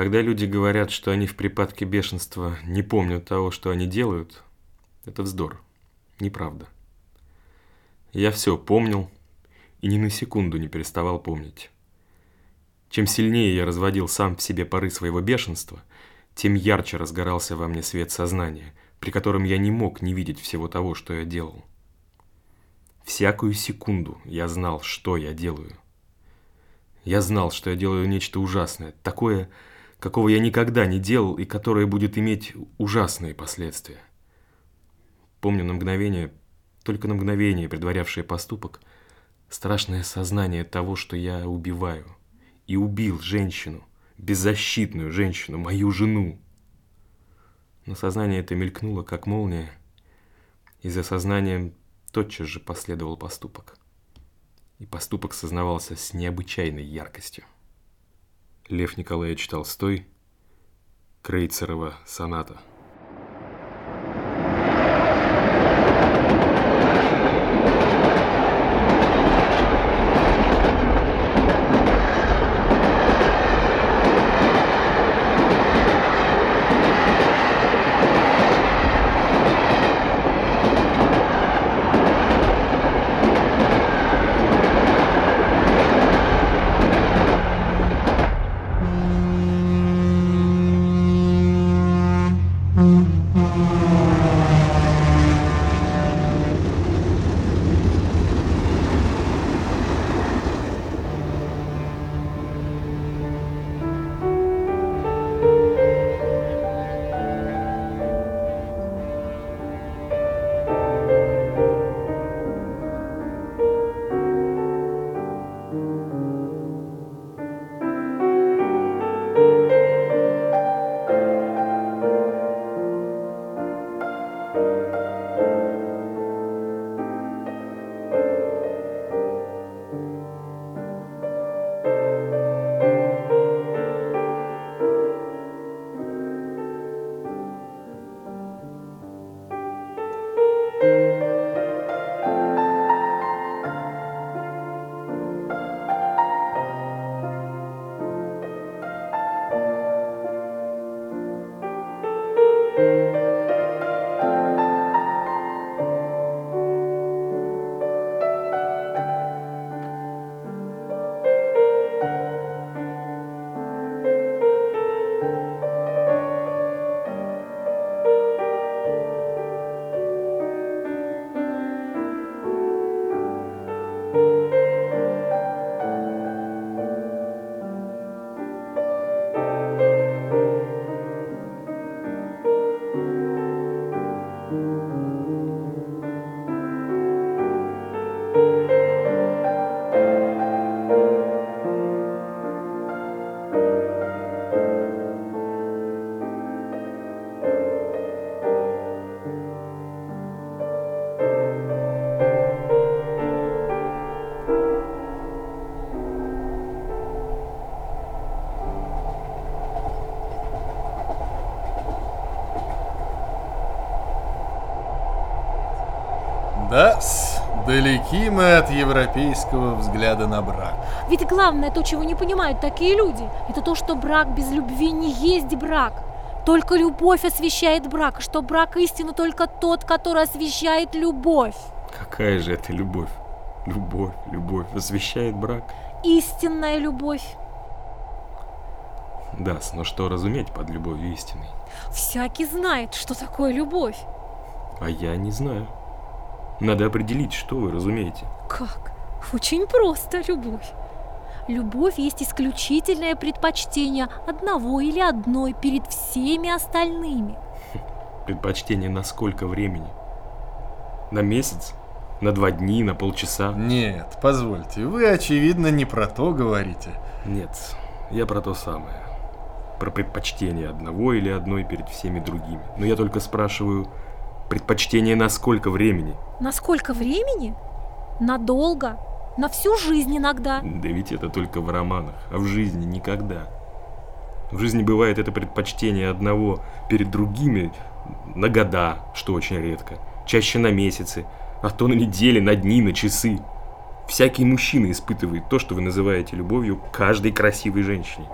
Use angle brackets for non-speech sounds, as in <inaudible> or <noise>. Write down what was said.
Когда люди говорят, что они в припадке бешенства не помнят того, что они делают, это вздор. Неправда. Я все помнил и ни на секунду не переставал помнить. Чем сильнее я разводил сам в себе поры своего бешенства, тем ярче разгорался во мне свет сознания, при котором я не мог не видеть всего того, что я делал. Всякую секунду я знал, что я делаю. Я знал, что я делаю нечто ужасное, такое, какого я никогда не делал и которое будет иметь ужасные последствия. Помню на мгновение, только на мгновение предварявшее поступок, страшное сознание того, что я убиваю. И убил женщину, беззащитную женщину, мою жену. Но сознание это мелькнуло, как молния, и за сознанием тотчас же последовал поступок. И поступок сознавался с необычайной яркостью. Лев Николаевич Толстой, Крейцерова соната – Mm-hmm. Да далеки мы от европейского взгляда на брак. Ведь главное то, чего не понимают такие люди, это то, что брак без любви не есть брак. Только любовь освещает брак, что брак истину только тот, который освещает любовь. Какая же это любовь? Любовь, любовь освещает брак. Истинная любовь. Да, но что разуметь под любовью истиной? Всякий знает, что такое любовь. А я не знаю. Надо определить, что вы разумеете. Как? Очень просто, любовь. Любовь есть исключительное предпочтение одного или одной перед всеми остальными. <laughs> Предпочтение на сколько времени? На месяц? На два дни, на полчаса? Нет, позвольте, вы, очевидно, не про то говорите. Нет, я про то самое. Про предпочтение одного или одной перед всеми другими. Но я только спрашиваю, Предпочтение на сколько времени? На сколько времени? Надолго. На всю жизнь иногда. Да ведь это только в романах, а в жизни никогда. В жизни бывает это предпочтение одного перед другими на года, что очень редко, чаще на месяцы, а то на недели, на дни, на часы. Всякий мужчина испытывает то, что вы называете любовью каждой красивой женщине.